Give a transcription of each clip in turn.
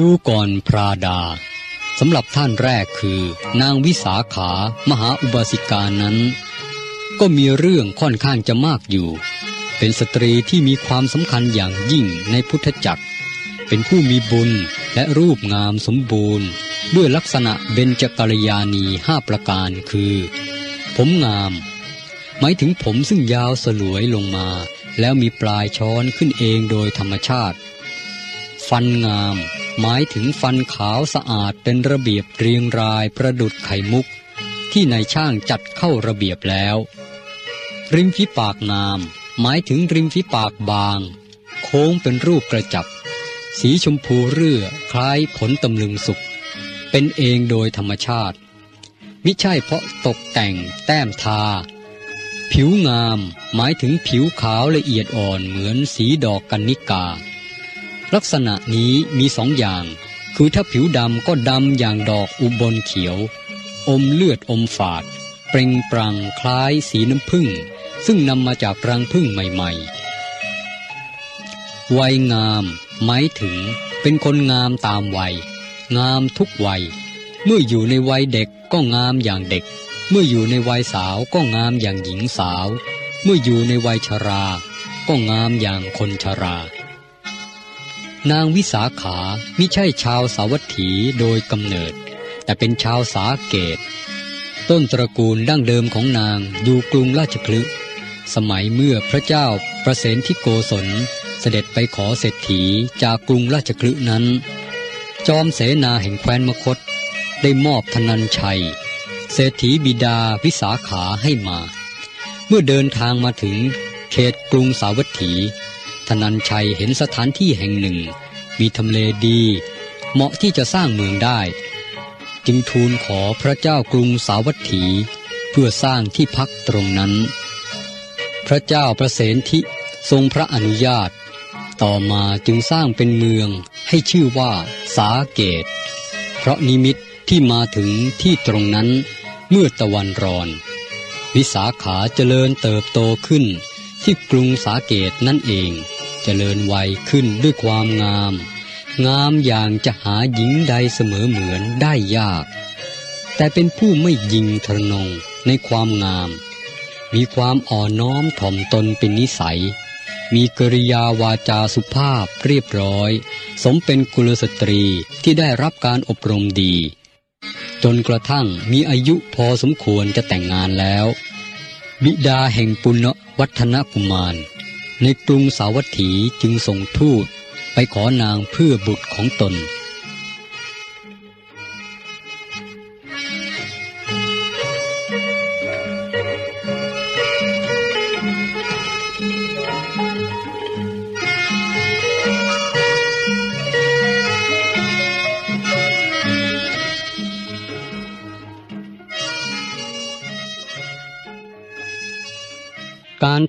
ดูก่อนพราดาสำหรับท่านแรกคือ นางวิสาขามหาอุบาสิกานั้น ก็มีเรื่องค่อนข้างจะมากอยู่ เป็นสตรีที่มีความสำคัญอย่างยิ่งในพุทธจักร เป็นผู้มีบุญและรูปงามสมบูรณ์ ด้วยลักษณะเบญจกัลยาณีห้าประการคือ ผมงาม หมายถึงผมซึ่งยาวสลวยลงมา แล้วมีปลายช้อนขึ้นเองโดยธรรมชาติ ฟันงาม หมายถึงฟันขาวสะอาดเป็นระเบียบเรียงรายประดุดไข่มุก ที่นายช่างจัดเข้าระเบียบแล้ว ริมฝีปากงาม หมายถึงริมฝีปากบาง โค้งเป็นรูปกระจับ สีชมพูเรื่อคล้ายขนตำลึงสุก เป็นเองโดยธรรมชาติ มิใช่เพราะตกแต่งแต้มทา ผิวงามหมายถึงผิวขาวละเอียดอ่อนเหมือนสีดอกกันนิกา ลักษณะนี้มีสองอย่าง คือถ้าผิวดำก็ดำอย่างดอกอุบลเขียว อมเลือดอมฝาด เปล่งปรังคล้ายสีน้ำผึ้งซึ่งนำมาจากรังผึ้งใหม่ๆ วัยงามหมายถึงเป็นคนงามตามวัย งามทุกวัย เมื่ออยู่ในวัยเด็กก็งามอย่างเด็ก เมื่ออยู่ในวัยสาวก็งามอย่างหญิงสาว เมื่ออยู่ในวัยชรา ก็งามอย่างคนชรา นางวิสาขามิใช่ชาวสาวัตถีโดยกำเนิด แต่เป็นชาวสาเกต ต้นตระกูลดั้งเดิมของนางอยู่กรุงราชคลึสมัยเมื่อพระเจ้าประเสนที่โกศลเสด็จไปขอเศรษฐีจากกรุงราชคลึนั้น จอมเสนาแห่งแคว้นมคต ได้มอบธนันชัย เศรษฐีบิดาวิสาขาให้มา เมื่อเดินทางมาถึงเขตกรุงสาวัตถี ธนันชัยเห็นสถานที่แห่งหนึ่ง มีทำเลดี เหมาะที่จะสร้างเมืองได้ จึงทูลขอพระเจ้ากรุงสาวัตถี เพื่อสร้างที่พักตรงนั้น พระเจ้าประเสนทิทรงพระอนุญาต ต่อมาจึงสร้างเป็นเมืองให้ชื่อว่าสาเกต เพราะนิมิตที่มาถึงที่ตรงนั้นเมื่อตะวันรอน วิสาขาเจริญเติบโตขึ้นที่กรุงสาเกตนั่นเอง เจริญวัยขึ้นด้วยความงาม งามอย่างจะหาหญิงใดเสมอเหมือนได้ยาก แต่เป็นผู้ไม่ยิงทะนงในความงาม มีความอ่อนน้อมถ่อมตนเป็นนิสัย มีกริยาวาจาสุภาพเรียบร้อย สมเป็นกุลสตรีที่ได้รับการอบรมดี จนกระทั่งมีอายุพอสมควรจะแต่งงานแล้ว บิดาแห่งปุณณวัฒนกุมาร ในกรุงสาวัตถีจึงส่งทูตไปขอนางเพื่อบุตรของตน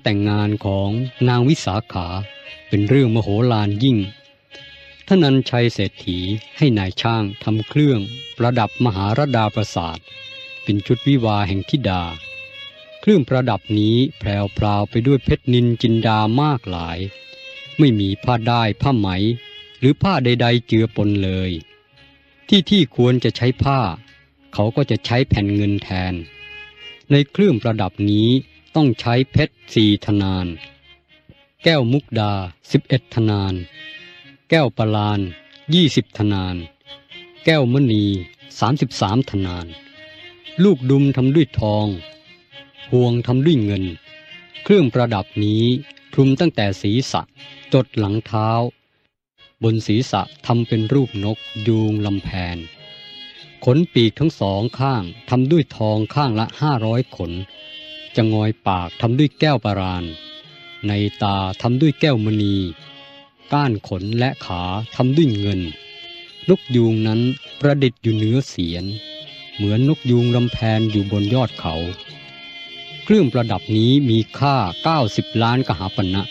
แต่งงานของนางวิสาขาเป็นเรื่องมโหฬารยิ่งท่านันชัยเศรษฐีให้นายช่างทำเครื่องประดับมหารดาประสาท เป็นชุดวิวาแห่งธิดา เครื่องประดับนี้แพรวพราวไปด้วยเพชรนินจินดามากหลาย ไม่มีผ้าได้ผ้าไหม หรือผ้าใด ๆ เจือปนเลย ที่ที่ควรจะใช้ผ้า เขาก็จะใช้แผ่นเงินแทน ในเครื่องประดับนี้ ต้องใช้เพชรสี่ธนาน แก้วมุกดาสิบเอ็ดธนาน แก้วปลานยี่สิบธนาน แก้วมณีสามสิบสามธนาน ลูกดุมทำด้วยทอง ห่วงทำด้วยเงิน เครื่องประดับนี้คลุมตั้งแต่ศีรษะจดหลังเท้า บนศีรษะทำเป็นรูปนกยูงลำแพน ขนปีกทั้งสองข้างทำด้วยทองข้างละห้าร้อยขน จะงอยปากทำด้วยแก้วปราน ในตาทำด้วยแก้วมณี ก้านขนและขาทำด้วยเงิน นกยูงนั้นประดิษฐ์อยู่เหนือเสียน เหมือนนกยูงลำแพนอยู่บนยอดเขา เครื่องประดับนี้มีค่า 90 ล้านกหาปณะ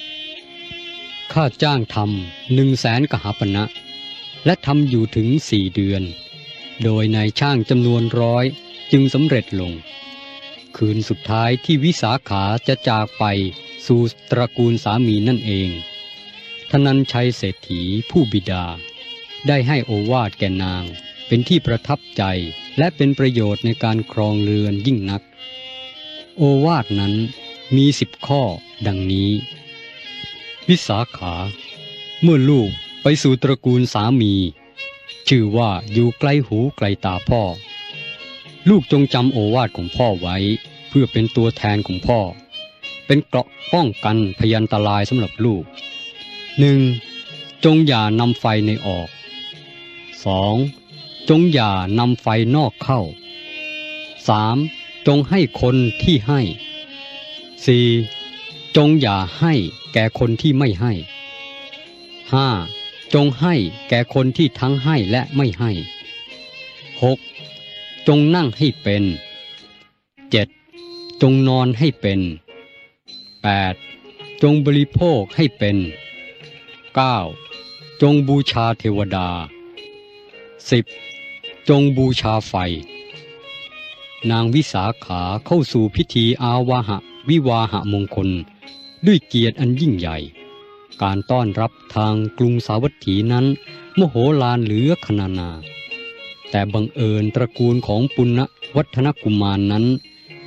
ค่าจ้างทำหนึ่งแสนกหาปณะและทำอยู่ถึงสี่เดือน โดยนายช่างจำนวนร้อยจึงสำเร็จลง คืนสุดท้ายที่วิสาขาจะจากไปสู่ตระกูลสามีนั่นเอง ทนันชัยเศรษฐีผู้บิดา ได้ให้โอวาทแก่นาง เป็นที่ประทับใจและเป็นประโยชน์ในการครองเรือนยิ่งนัก โอวาทนั้นมีสิบข้อดังนี้ วิสาขา เมื่อลูกไปสู่ตระกูลสามี ชื่อว่าอยู่ไกลหูไกลตาพ่อ ลูกจงจำโอวาทของพ่อไว้ เพื่อเป็นตัวแทนของพ่อ เป็นเกราะป้องกันพยันตรายสำหรับลูกหนึ่งจงอย่านำไฟในออก 2. จงอย่านำไฟนอกเข้า 3. จงให้คนที่ให้ 4. จงอย่าให้แก่คนที่ไม่ให้ 5. จงให้แก่คนที่ทั้งให้และไม่ให้ 6. จงนั่งให้เป็น 7. จงนอนให้เป็น 8. จงบริโภคให้เป็น 9. จงบูชาเทวดา 10. จงบูชาไฟ นางวิสาขาเข้าสู่พิธีอาวาหะวิวาหะมงคล ด้วยเกียรติอันยิ่งใหญ่ การต้อนรับทางกรุงสาวัตถีนั้น มโหฬารเหลือขนานา แต่บังเอิญตระกูลของปุณณวัฒนกุมารนนั้น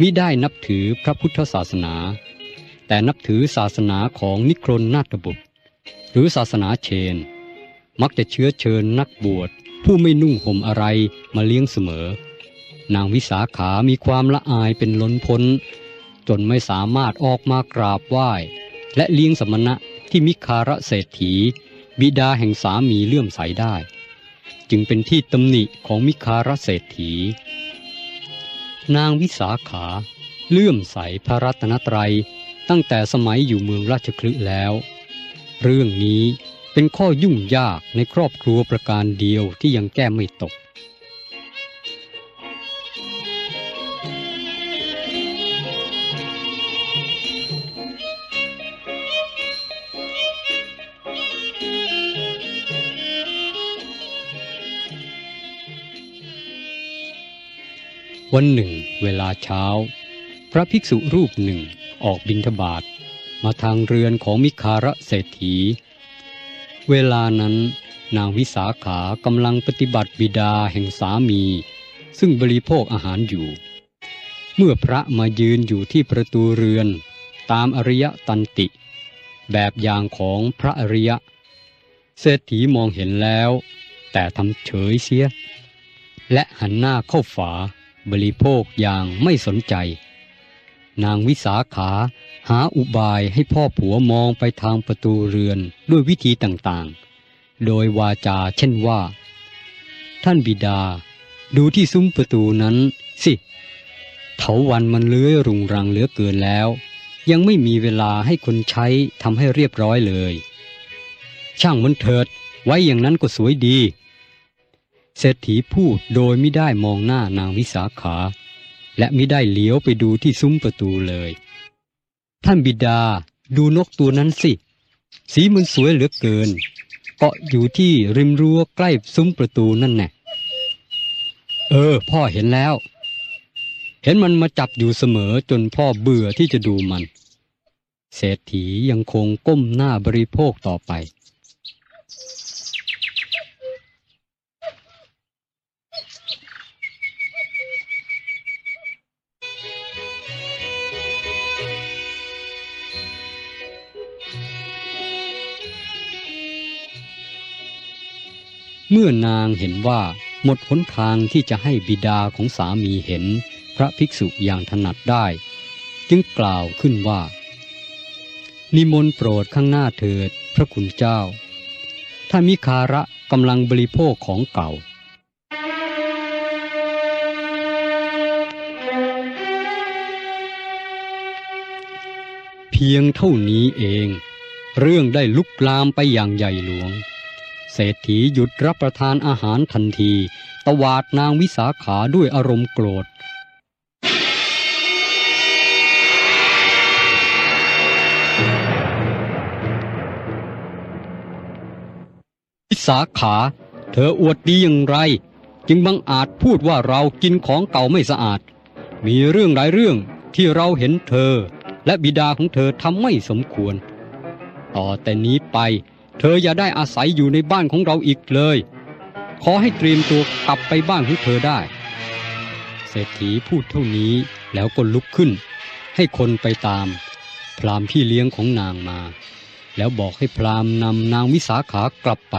มิได้นับถือพระพุทธศาสนา แต่นับถือศาสนาของนิครนนาถบุตร หรือศาสนาเชน มักจะเชื้อเชิญนักบวช ผู้ไม่นุ่งห่มอะไรมาเลี้ยงเสมอ นางวิสาขามีความละอายเป็นล้นพ้น จนไม่สามารถออกมากราบไหว้ และเลี้ยงสมณะที่มิคาระเศรษฐี บิดาแห่งสามีเลื่อมใสได้ จึงเป็นที่ตำหนิของมิคาระเศรษฐี นางวิสาขาเลื่อมใสพระรัตนตรัยตั้งแต่สมัยอยู่เมืองราชคลึแล้ว เรื่องนี้เป็นข้อยุ่งยากในครอบครัวประการเดียวที่ยังแก้ไม่ตก วันหนึ่ง เวลาเช้า พระภิกษุรูปหนึ่งออกบิณฑบาตมาทางเรือนของมิคาระเศรษฐี เวลานั้นนางวิสาขากำลังปฏิบัติบิดาแห่งสามี ซึ่งบริโภคอาหารอยู่ เมื่อพระมายืนอยู่ที่ประตูเรือน ตามอริยตันติ แบบอย่างของพระอริยะ เศรษฐีมองเห็นแล้ว แต่ทำเฉยเสีย และหันหน้าเข้าฝา บริโภคอย่างไม่สนใจ นางวิสาขาหาอุบายให้พ่อผัวมองไปทางประตูเรือนด้วยวิธีต่างๆ โดยวาจาเช่นว่า ท่านบิดา ดูที่ซุ้มประตูนั้นสิเถาวันมันเลื้อยรุงรังเหลือเกินแล้ว ยังไม่มีเวลาให้คนใช้ทำให้เรียบร้อยเลย ช่างมันเถิด ไว้อย่างนั้นก็สวยดี เศรษฐีพูดโดยไม่ได้มองหน้านางวิสาขา และไม่ได้เลี้ยวไปดูที่ซุ้มประตูเลย ท่านบิดาดูนกตัวนั้นสิ สีมันสวยเหลือเกินเกาะอยู่ที่ริมรั้วใกล้ซุ้มประตูนั่นแน่เออ พ่อเห็นแล้ว เห็นมันมาจับอยู่เสมอจนพ่อเบื่อที่จะดูมัน เศรษฐียังคงก้มหน้าบริโภคต่อไป เมื่อนางเห็นว่าหมดหนทางที่จะให้บิดาของสามีเห็นพระภิกษุอย่างถนัดได้ จึงกล่าวขึ้นว่า นิมนต์โปรดข้างหน้าเถิดพระคุณเจ้า ถ้ามิคาระกำลังบริโภคของเก่าเพียงเท่านี้เอง เรื่องได้ลุกลามไปอย่างใหญ่หลวง เศรษฐีหยุดรับประทานอาหารทันที ตวาดนางวิสาขาด้วยอารมณ์โกรธ วิสาขา เธออวดดีอย่างไร จึงบังอาจพูดว่าเรากินของเก่าไม่สะอาด มีเรื่องหลายเรื่องที่เราเห็นเธอ และบิดาของเธอทำไม่สมควร ต่อแต่นี้ไป เธออย่าได้อาศัยอยู่ในบ้านของเราอีกเลย ขอให้เตรียมตัวกลับไปบ้านของเธอได้ เศรษฐีพูดเท่านี้แล้วก็ลุกขึ้น ให้คนไปตาม พรามพี่เลี้ยงของนางมา แล้วบอกให้พรามนำนางวิสาขากลับไป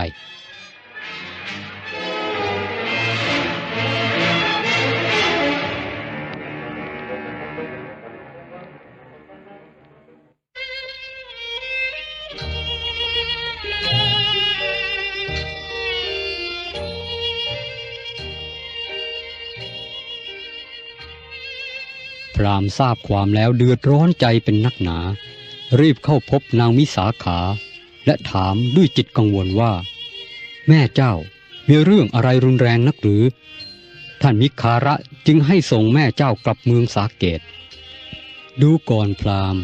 พราหมณ์ทราบความแล้วเดือดร้อนใจเป็นนักหนา รีบเข้าพบนางวิสาขา และถามด้วยจิตกังวลว่า แม่เจ้ามีเรื่องอะไรรุนแรงนักหรือ ท่านมิคาระจึงให้ส่งแม่เจ้ากลับเมืองสาเกต ดูก่อนพราหมณ์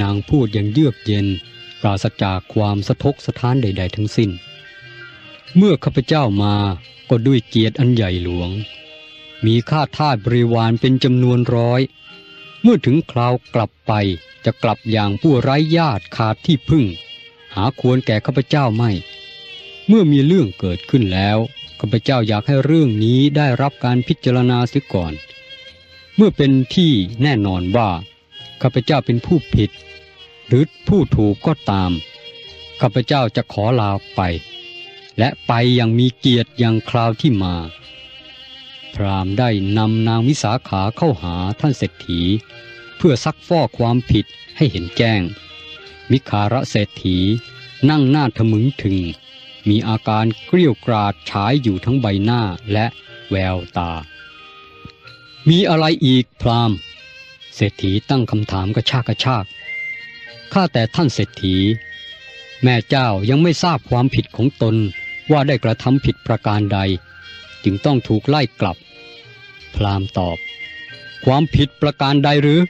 นางพูดอย่างเยือกเย็นปราศจากความสะทกสะท้านใด ๆ ทั้งสิ้น เมื่อข้าพเจ้ามาก็ด้วยเกียรติอันใหญ่หลวง มีข้าทาสบริวารเป็นจำนวนร้อย เมื่อถึงคราวกลับไปจะกลับอย่างผู้ไร้ญาติขาดที่พึ่ง หาควรแก่ข้าพเจ้าไม่ เมื่อมีเรื่องเกิดขึ้นแล้วข้าพเจ้าอยากให้เรื่องนี้ได้รับการพิจารณาเสียก่อน เมื่อเป็นที่แน่นอนว่าข้าพเจ้าเป็นผู้ผิด หรือผู้ถูกก็ตามข้าพเจ้าจะขอลาไป และไปอย่างมีเกียรติอย่างคราวที่มา พราหมณ์ได้นำนางวิสาขาเข้าหาท่านเศรษฐี เพื่อซักฟอกความผิดให้เห็นแจ้ง มิคาระเศรษฐีนั่งหน้าทะมึงถึง มีอาการเกรี้ยวกราดฉายอยู่ทั้งใบหน้าและแววตา มีอะไรอีกพราหมณ์ เศรษฐีตั้งคำถามกระชากกระชากข้าแต่ท่านเศรษฐี แม่เจ้ายังไม่ทราบความผิดของตนว่าได้กระทำผิดประการใด จึงต้องถูกไล่กลับ พราหมณ์ตอบ ความผิดประการใดหรือ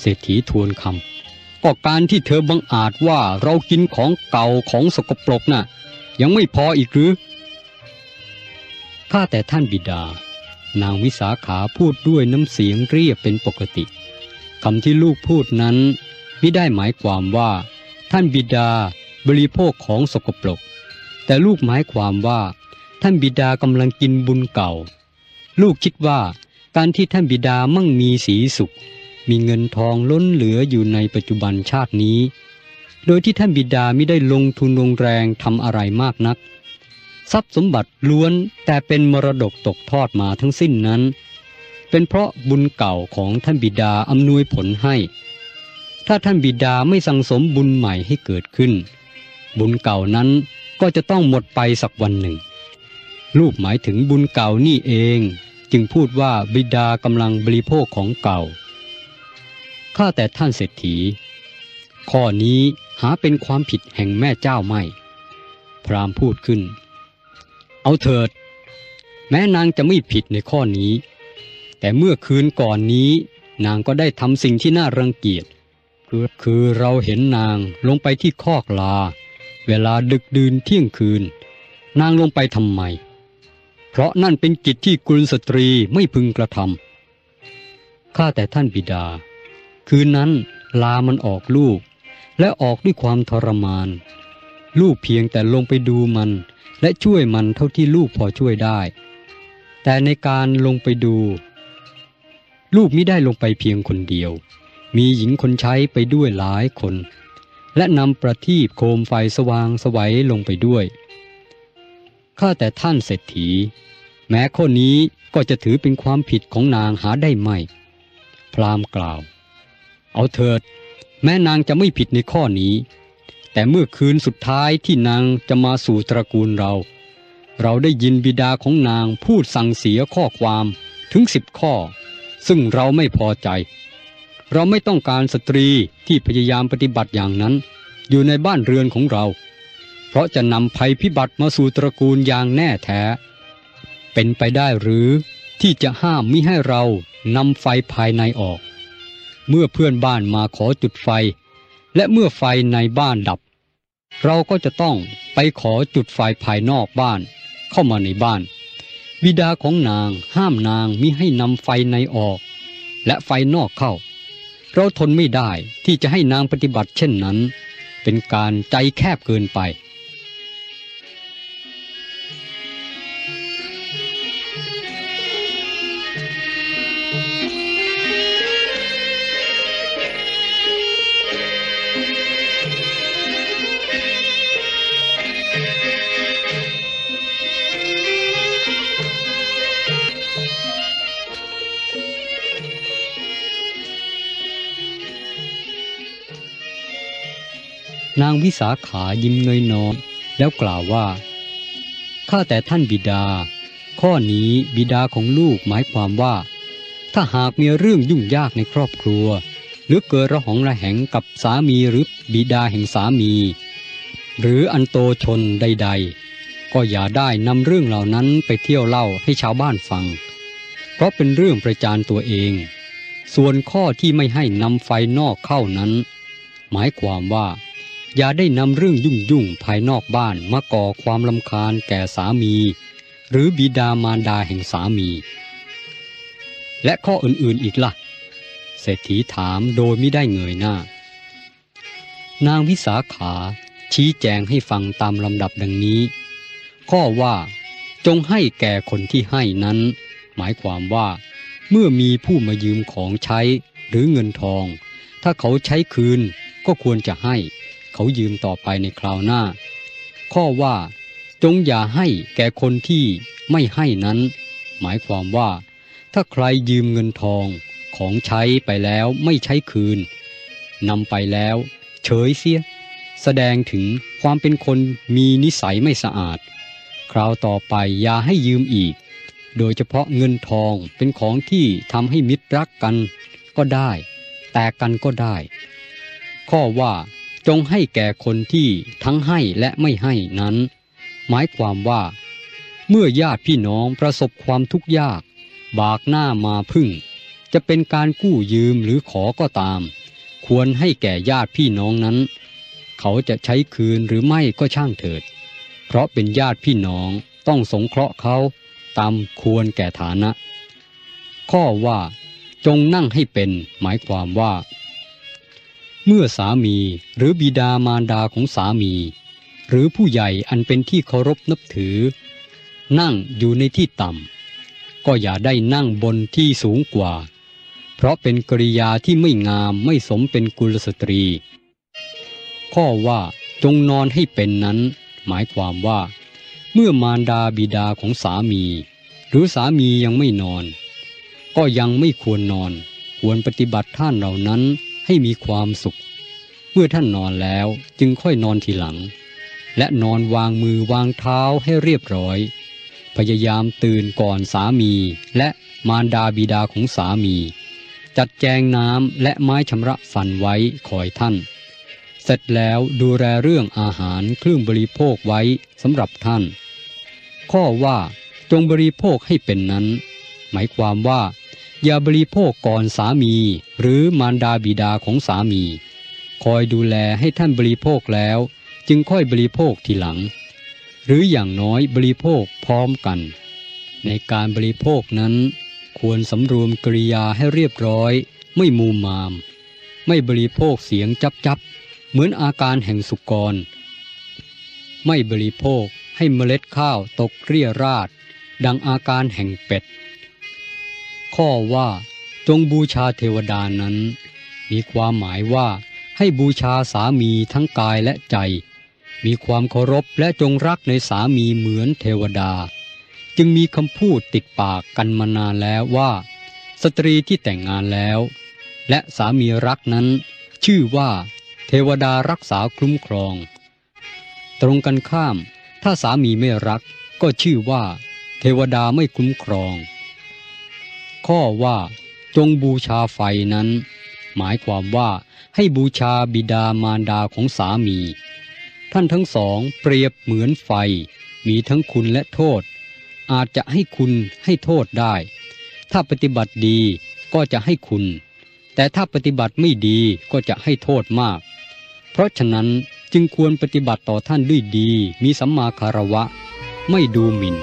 เศรษฐีทวนคำก็การที่เธอบังอาจว่าเรากินของเก่าของสกปรกน่ะ ยังไม่พออีกหรือข้าแต่ท่านบิดา นางวิสาขาพูดด้วยน้ำเสียงเรียบเป็นปกติคำที่ลูกพูดนั้นไม่ได้หมายความว่า ท่านบิดาบริโภคของสกปรก แต่ลูกหมายความว่า ท่านบิดากำลังกินบุญเก่า ลูกคิดว่าการที่ท่านบิดามั่งมีสีสุข มีเงินทองล้นเหลืออยู่ในปัจจุบันชาตินี้ โดยที่ท่านบิดาไม่ได้ลงทุนลงแรงทำอะไรมากนัก ทรัพย์สมบัติล้วนแต่เป็นมรดกตกทอดมาทั้งสิ้นนั้น เป็นเพราะบุญเก่าของท่านบิดาอำนวยผลให้ ถ้าท่านบิดาไม่สั่งสมบุญใหม่ให้เกิดขึ้น บุญเก่านั้นก็จะต้องหมดไปสักวันหนึ่ง ลูกหมายถึงบุญเก่านี่เอง จึงพูดว่าบิดากำลังบริโภคของเก่า ข้าแต่ท่านเศรษฐี ข้อนี้หาเป็นความผิดแห่งแม่เจ้าไม่ พราหมณ์พูดขึ้น เอาเถิด แม้นางจะไม่ผิดในข้อนี้ แต่เมื่อคืนก่อนนี้นางก็ได้ทำสิ่งที่น่ารังเกียจ คือคือเราเห็นนางลงไปที่คอกลา เวลาดึกดื่นเที่ยงคืน นางลงไปทำไม เพราะนั่นเป็นกิจที่กุลสตรีไม่พึงกระทำข้าแต่ท่านบิดา คืนนั้นลามันออกลูก และออกด้วยความทรมาน ลูกเพียงแต่ลงไปดูมัน และช่วยมันเท่าที่ลูกพอช่วยได้ แต่ในการลงไปดู ลูกไม่ได้ลงไปเพียงคนเดียว มีหญิงคนใช้ไปด้วยหลายคน และนำประทีปโคมไฟสว่างสวัยลงไปด้วย ข้าแต่ท่านเศรษฐี แม้ข้อนี้ก็จะถือเป็นความผิดของนางหาได้ไหม พราหมณ์กล่าว เอาเถิด แม้นางจะไม่ผิดในข้อนี้ แต่เมื่อคืนสุดท้ายที่นางจะมาสู่ตระกูลเรา เราได้ยินบิดาของนางพูดสั่งเสียข้อความถึงสิบข้อ ซึ่งเราไม่พอใจ เราไม่ต้องการสตรีที่พยายามปฏิบัติอย่างนั้น อยู่ในบ้านเรือนของเรา เพราะจะนำภัยพิบัติมาสู่ตระกูลอย่างแน่แท้ เป็นไปได้หรือที่จะห้ามมิให้เรานำไฟภายในออก เมื่อเพื่อนบ้านมาขอจุดไฟ และเมื่อไฟในบ้านดับ เราก็จะต้องไปขอจุดไฟภายนอกบ้าน เข้ามาในบ้าน บิดาของนางห้ามนางมิให้นำไฟในออก และไฟนอกเข้า เราทนไม่ได้ที่จะให้นางปฏิบัติเช่นนั้น เป็นการใจแคบเกินไป นางวิสาขายิ้มเงยน้อยแล้วกล่าวว่า ข้าแต่ท่านบิดา ข้อนี้บิดาของลูกหมายความว่า ถ้าหากมีเรื่องยุ่งยากในครอบครัว หรือเกิดระหองระแหงกับสามีหรือบิดาแห่งสามี หรืออันโตชนใด ๆ ก็อย่าได้นำเรื่องเหล่านั้นไปเที่ยวเล่าให้ชาวบ้านฟัง เพราะเป็นเรื่องประจานตัวเอง ส่วนข้อที่ไม่ให้นำไฟนอกเข้านั้น หมายความว่า อย่าได้นำเรื่องยุ่งยุ่งภายนอกบ้านมาก่อความลำคาญแก่สามี หรือบิดามารดาแห่งสามี และข้ออื่นๆอีกละ่ะ เศรษฐีถามโดยไม่ได้เงยหน้า นางวิสาขาชี้แจงให้ฟังตามลำดับดังนี้ ข้อว่าจงให้แก่คนที่ให้นั้น หมายความว่า เมื่อมีผู้มายืมของใช้หรือเงินทอง ถ้าเขาใช้คืนก็ควรจะให้ เขายืมต่อไปในคราวหน้า ข้อว่า จงอย่าให้แก่คนที่ไม่ให้นั้น หมายความว่า ถ้าใครยืมเงินทองของใช้ไปแล้วไม่ใช้คืนนำไปแล้วเฉยเสีย แสดงถึงความเป็นคนมีนิสัยไม่สะอาด คราวต่อไปอย่าให้ยืมอีก โดยเฉพาะเงินทองเป็นของที่ทำให้มิตรรักกันก็ได้ แตกกันก็ได้ ข้อว่า จงให้แก่คนที่ทั้งให้และไม่ให้นั้น หมายความว่า เมื่อญาติพี่น้องประสบความทุกข์ยาก บากหน้ามาพึ่ง จะเป็นการกู้ยืมหรือขอก็ตาม ควรให้แก่ญาติพี่น้องนั้น เขาจะใช้คืนหรือไม่ก็ช่างเถิด เพราะเป็นญาติพี่น้องต้องสงเคราะห์เขาตามควรแก่ฐานะ ข้อว่า จงนั่งให้เป็น หมายความว่า เมื่อสามีหรือบิดามารดาของสามี หรือผู้ใหญ่อันเป็นที่เคารพนับถือ นั่งอยู่ในที่ต่ำก็อย่าได้นั่งบนที่สูงกว่า เพราะเป็นกริยาที่ไม่งามไม่สมเป็นกุลสตรี ข้อว่าจงนอนให้เป็นนั้น หมายความว่า เมื่อมารดาบิดาของสามี หรือสามียังไม่นอน ก็ยังไม่ควรนอน ควรปฏิบัติท่านเหล่านั้น ให้มีความสุข เมื่อท่านนอนแล้วจึงค่อยนอนทีหลัง และนอนวางมือวางเท้าให้เรียบร้อย พยายามตื่นก่อนสามี และมารดาบิดาของสามี จัดแจงน้ำและไม้ชำระฟันไว้คอยท่าน เสร็จแล้วดูแลเรื่องอาหารเครื่องบริโภคไว้สำหรับท่าน ข้อว่าจงบริโภคให้เป็นนั้น หมายความว่า อย่าบริโภคก่อนสามี หรือมารดาบิดาของสามี คอยดูแลให้ท่านบริโภคแล้ว จึงค่อยบริโภคทีหลัง หรืออย่างน้อยบริโภคพร้อมกัน ในการบริโภคนั้น ควรสำรวมกริยาให้เรียบร้อย ไม่มูมาม ไม่บริโภคเสียงจับจับเหมือนอาการแห่งสุกร ไม่บริโภคให้เมล็ดข้าวตกเรี่ยราด ดังอาการแห่งเป็ด ข้อว่า จงบูชาเทวดานั้น มีความหมายว่าให้บูชาสามีทั้งกายและใจ มีความเคารพและจงรักในสามีเหมือนเทวดา จึงมีคำพูดติดปากกันมานานแล้วว่า สตรีที่แต่งงานแล้ว และสามีรักนั้น ชื่อว่า เทวดารักษาคุ้มครอง ตรงกันข้าม ถ้าสามีไม่รักก็ชื่อว่า เทวดาไม่คุ้มครอง ข้อว่า จงบูชาไฟนั้น หมายความว่าให้บูชาบิดามารดาของสามี ท่านทั้งสองเปรียบเหมือนไฟ มีทั้งคุณและโทษ อาจจะให้คุณให้โทษได้ ถ้าปฏิบัติดีก็จะให้คุณ แต่ถ้าปฏิบัติไม่ดีก็จะให้โทษมาก เพราะฉะนั้นจึงควรปฏิบัติต่อท่านด้วยดี มีสัมมาคารวะ ไม่ดูหมิ่น